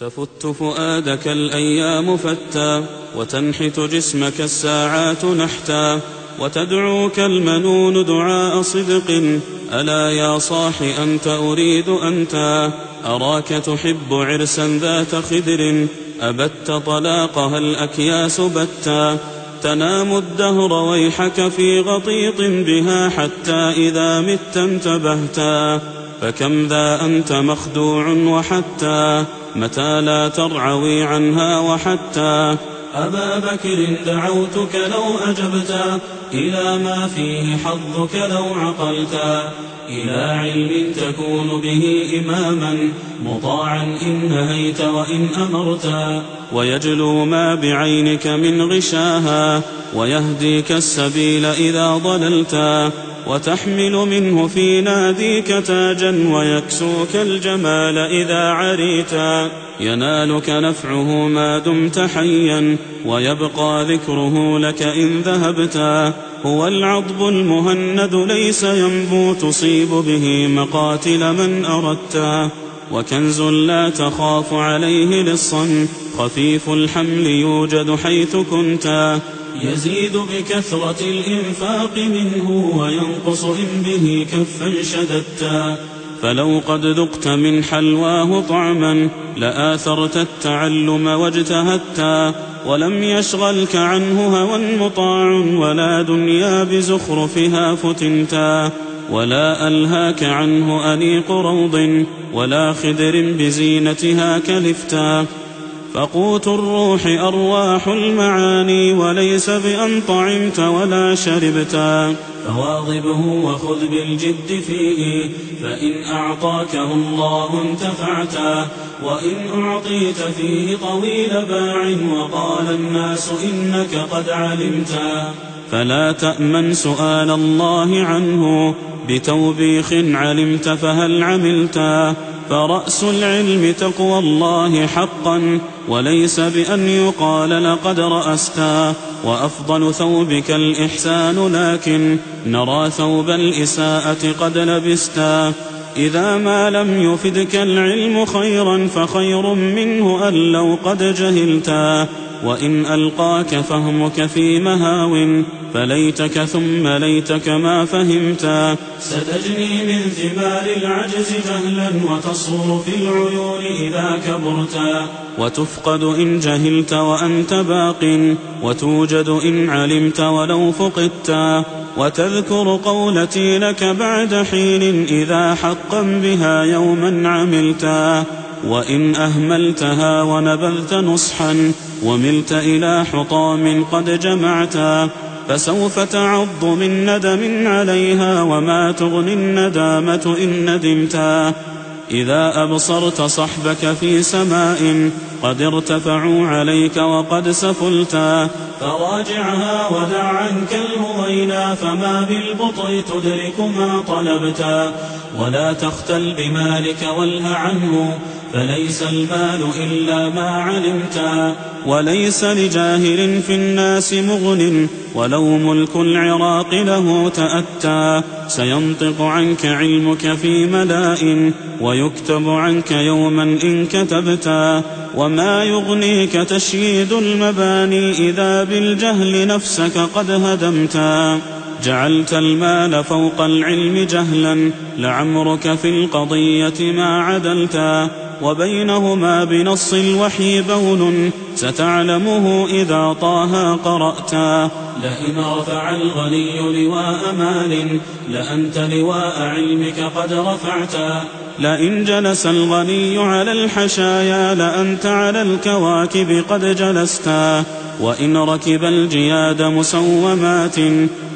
تفت فؤادك الأيام فتى وتنحت جسمك الساعات نحتا وتدعوك المنون دعاء صدق ألا يا صاح أنت أريد أنت؟ أراك تحب عرسا ذات خدر أبت طلاقها الأكياس بتا. تنام الدهر ويحك في غطيط بها حتى إذا مت انتبهتا. فكم ذا أنت مخدوع وحتى متى لا ترعوي عنها وحتى أبا بكر دعوتك لو أجبتا إلى ما فيه حظك لو عقلتا. إلى علم تكون به إماما مطاعا إن نهيت وإن أمرتا. ويجلو ما بعينك من غشاها ويهديك السبيل إذا ضللتا. وتحمل منه في ناديك تاجا ويكسوك الجمال إذا عريتا. ينالك نفعه ما دمت حيا ويبقى ذكره لك إن ذهبتا. هو العضب المهند ليس ينبو تصيب به مقاتل من أردتا. وكنز لا تخاف عليه لصا خفيف الحمل يوجد حيث كنتا. يزيد بكثرة الإنفاق منه وينقص إن به كفا شددتا. فلو قد ذقت من حلواه طعما لآثرت التعلم واجتهدتا ولم يشغلك عنه هوى مطاع ولا دنيا بزخرفها فتنتا ولا ألهاك عنه أنيق روض ولا خدر بزينتها كلفتا فقوت الروح أرواح المعاني وليس بأن طعمت ولا شربتا فواظبه وخذ بالجد فيه فإن أعطاكه الله انتفعتا وإن أعطيت فيه طويل باع وقال الناس إنك قد علمتا فلا تأمن سؤال الله عنه بتوبيخ علمت فهل عملتا فرأس العلم تقوى الله حقا وليس بأن يقال لقد رأستا وأفضل ثوبك الإحسان لكن نرى ثوب الإساءة قد لبستا. إذا ما لم يفدك العلم خيرا فخير منه أن لو قد جهلتا. وإن ألقاك فهمك في مهاو فليتك ثم ليتك ما فهمتا ستجني من ثمار العجز جهلا وتصور في العيون إذا كبرتا وتفقد إن جهلت وأنت باق وتوجد إن علمت ولو فقدتا وتذكر قولتي لك بعد حين إذا حقا بها يوما عملتا وإن أهملتها ونبذت نصحا وملت إلى حطام قد جمعتا فسوف تعض من ندم عليها وما تغني الندامة إن ندمتا. إذا أبصرت صحبك في سماء قد ارتفعوا عليك وقد سفلتا. فراجعها ودع عنك الهوينا فما بالبطء تدرك ما طلبتا ولا تختل بمالك واله عنه فليس المال إلا ما علمتا وليس لجاهل في الناس مغن ولو ملك العراق له تأتى سينطق عنك علمك في ملاء ويكتب عنك يوما إن كتبتا وما يغنيك تشييد المباني إذا بالجهل نفسك قد هدمتا جعلت المال فوق العلم جهلا لعمرك في القضية ما عدلتا وبينهما بنص الوحي بون ستعلمه إذا طه قرأتا. لئن رفع الغني لواء مال لأنت لواء علمك قد رفعتا. لئن جلس الغني على الحشايا لأنت على الكواكب قد جلستا. وإن ركب الجياد مسومات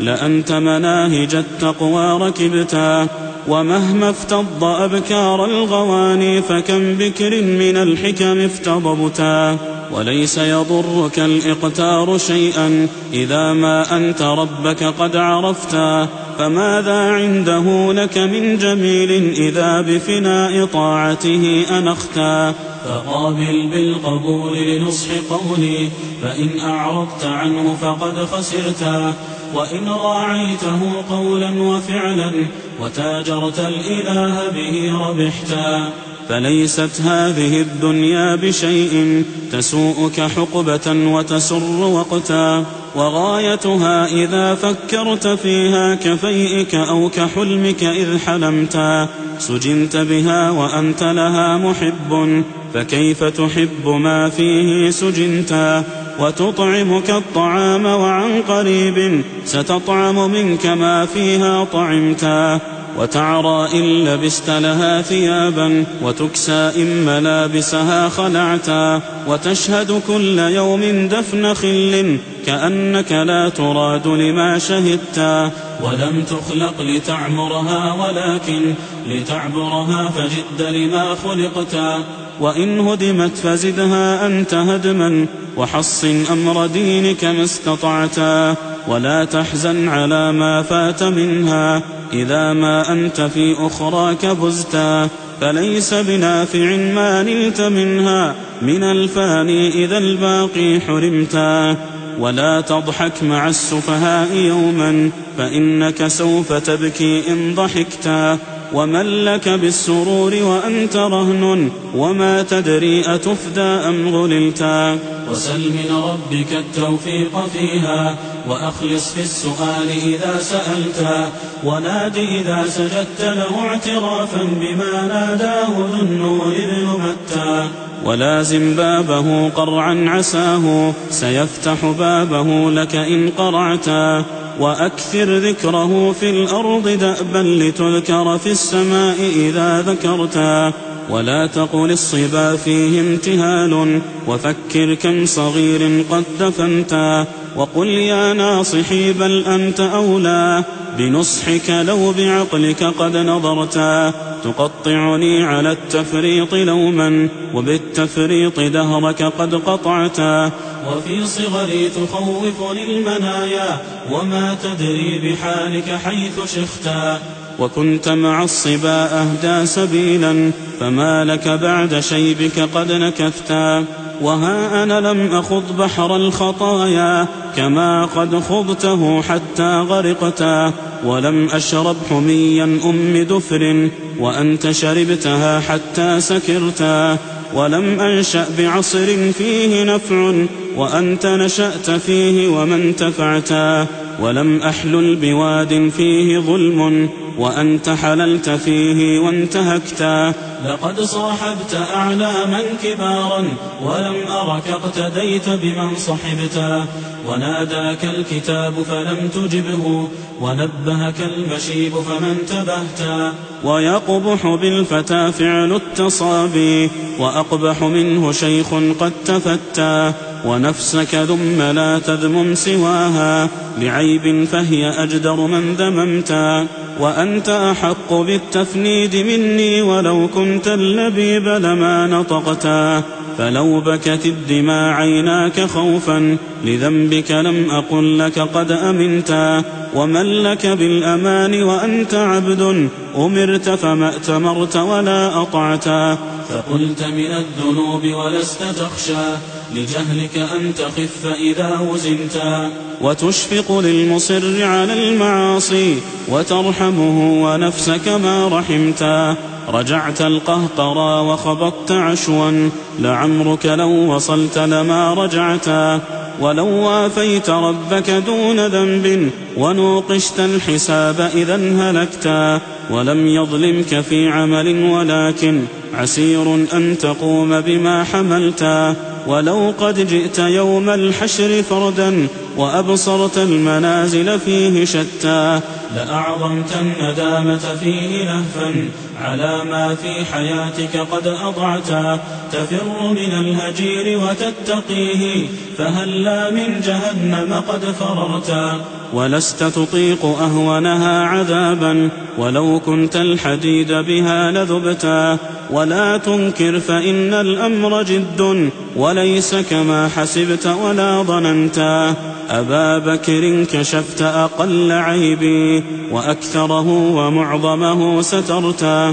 لأنت مناهج التقوى ركبتا. ومهما افتض أبكار الغواني فكم بكر من الحكم افتضبتا وليس يضرك الإقتار شيئا إذا ما أنت ربك قد عرفتا فماذا عنده لك من جميل إذا بفناء طاعته أنختا فقابل بالقبول لنصح قولي فإن أعرضت عنه فقد خسرتا وإن راعيته قولا وفعلا وتاجرت الإله به ربحتا. فليست هذه الدنيا بشيء تسوءك حقبة وتسر وقتا. وغايتها إذا فكرت فيها كفيئك أو كحلمك إذ حلمتا. سجنت بها وأنت لها محب فكيف تحب ما فيه سجنتا؟ وتطعمك الطعام وعن قريب ستطعم منك ما فيها طعمتا وتعرى إن لبست لها ثيابا وتكسى إن ملابسها خلعتا وتشهد كل يوم دفن خل كأنك لا تراد لما شهدتا ولم تخلق لتعمرها ولكن لتعبرها فجد لما خلقتا وإن هدمت فزدها أنت هدما وحصن أمر دينك ما استطعتا ولا تحزن على ما فات منها إذا ما أنت في أخراك بزتا فليس بنافع ما نلت منها من الفاني إذا الباقي حرمتا. ولا تضحك مع السفهاء يوما فإنك سوف تبكي إن ضحكتا. ومن لك بالسرور وأنت رهن وما تدري أتفدى أم غللتا وسل من ربك التوفيق فيها وأخلص في السؤال إذا سألتا وناد إذا سجدت له اعترافا بما ناداه ذو النور ابن متى ولازم بابه قرعا عساه سيفتح بابه لك إن قرعتا. وأكثر ذكره في الأرض دأبا لتذكر في السماء إذا ذكرتا. ولا تقل الصبا فيه امتهال وفكر كم صغير قد دفنتا وقل يا ناصحي بل أنت أولى بنصحك لو بعقلك قد نظرتا تقطعني على التفريط لوما وبالتفريط دهرك قد قطعتا وفي صغري تخوفني المنايا وما تدري بحالك حيث شختا وكنت مع الصبا أهدى سبيلا فما لك بعد شيبك قد نكثتا وها أنا لم أخض بحر الخطايا كما قد خضته حتى غرقتا ولم أشرب حميا أم دفر وأنت شربتها حتى سكرتا ولم أنشأ بعصر فيه نفع وأنت نشأت فيه وما انتفعتا ولم أحلل بواد فيه ظلم وأنت حللت فيه وانتهكتا. لقد صاحبت أعلاما كبارا ولم أرك اقتديت بمن صحبتا. وناداك الكتاب فلم تجبه ونبهك المشيب فما انتبهتا ويقبح بالفتى فعل التصابي وأقبح منه شيخ قد تفتى ونفسك ذم لا تذمم سواها لعيب فهي أجدر من ذممتا وأنت أحق بالتفنيد مني ولو كنت اللبيب لما نطقتا فلو بكت الدماء عيناك خوفا لذنبك لم أقل لك قد أمنتا ومن لك بالأمان وأنت عبد أمرت فما ائتمرت ولا أطعتا فقلت من الذنوب ولست تخشى. لجهلك أن تخف إذا وزنتا وتشفق للمصر على المعاصي وترحمه ونفسك ما رحمتا رجعت القهقرى وخبطت عشوا لعمرك لو وصلت لما رجعتا ولو وافيت ربك دون ذنب ونوقشت الحساب إذا هلكتا ولم يظلمك في عمل ولكن عسير أن تقوم بما حملتا ولو قد جئت يوم الحشر فردا وأبصرت المنازل فيه شتى لأعظمت الندامة فيه لهفا على ما في حياتك قد أضعتا. تفر من الهجير وتتقيه فهلا من جهنم قد فررتا. ولست تطيق أهونها عذابا ولو كنت الحديد بها لذبتا. ولا تنكر فإن الأمر جد وليس كما حسبت ولا ظننتا. أبا بكر كشفت أقل عيبي وأكثره ومعظمه سترتا.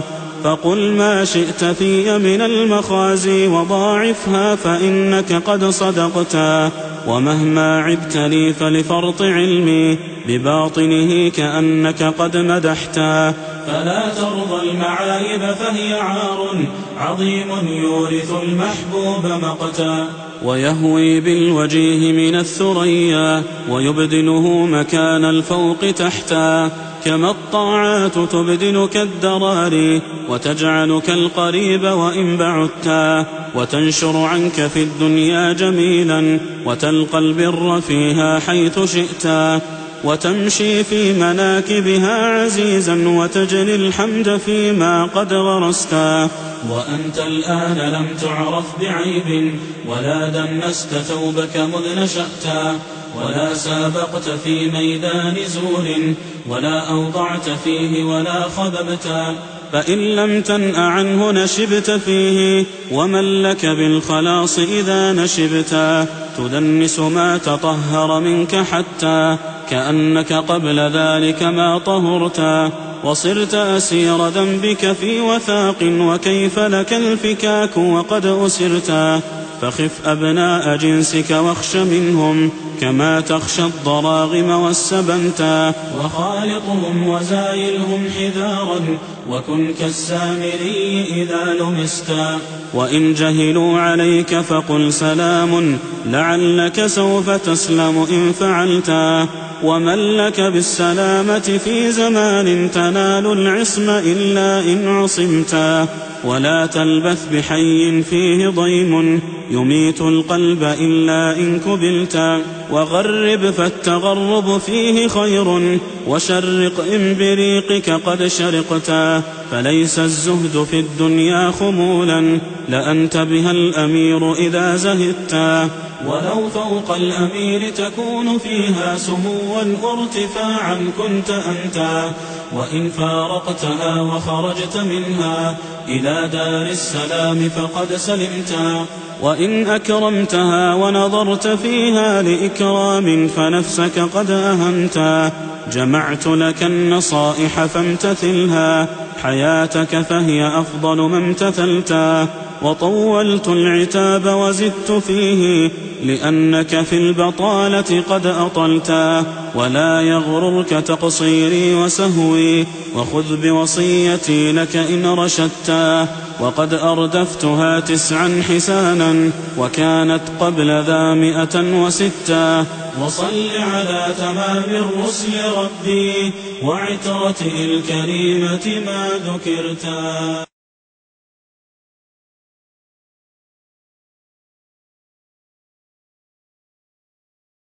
فقل ما شئت في من المخازي وضاعفها فإنك قد صدقتا ومهما عبت لي فلفرط علمي بباطنه كأنك قد مدحتا فلا ترضى المعايب فهي عار عظيم يورث المحبوب مقتا ويهوي بالوجيه من الثريا ويبدله مكان الفوق تحتا كما الطاعات تبدلك الدراري وتجعلك القريب وإن بعدتا وتنشر عنك في الدنيا جميلا وتلقى البر فيها حيث شئتا وتمشي في مناكبها عزيزا وتجني الحمد فيما قد غرستا وأنت الآن لم تعرف بعيب ولا دنست ثوبك مذ نشأتا ولا سابقت في ميدان زور ولا أوضعت فيه ولا خببتا فإن لم تنأ عنه نشبت فيه. ومن لك بالخلاص إذا نشبتا تدنس ما تطهر منك حتى كأنك قبل ذلك ما طهرتا وصرت أسير ذنبك في وثاق وكيف لك الفكاك وقد أسرتا فخف أبناء جنسك واخش منهم كما تخشى الضراغم والسبنتا وخالطهم وزايلهم حذارا وكن كالسامري إذا لمستا وإن جهلوا عليك فقل سلام لعلك سوف تسلم إن فعلتا ومن لك بالسلامة في زمان تنال العصم إلا إن عصمتا ولا تلبث بحي فيه ضيم يميت القلب إلا إن كبلتا وغرب فالتغرب فيه خير وشرق إن بريقك قد شرقتا فليس الزهد في الدنيا خمولا لأنت بها الأمير إذا زهدتا ولو فوق الأمير تكون فيها سموا وارتفاعا كنت أنت. وإن فارقتها وخرجت منها إلى دار السلام فقد سلمتا وإن أكرمتها ونظرت فيها لإكرام فنفسك قد أهنتا جمعت لك النصائح فامتثلها حياتك فهي أفضل ما امتثلتا وطولت العتاب وزدت فيه لأنك في البطالة قد أطلتا ولا يغررك تقصيري وسهوي وخذ بوصيتي لك إن رشدتا وقد أردفتها تسعا حسانا وكانت قبل ذا مئة وستا وصل على تمام الرسل ربي وعترته الكريمة ما ذكرتا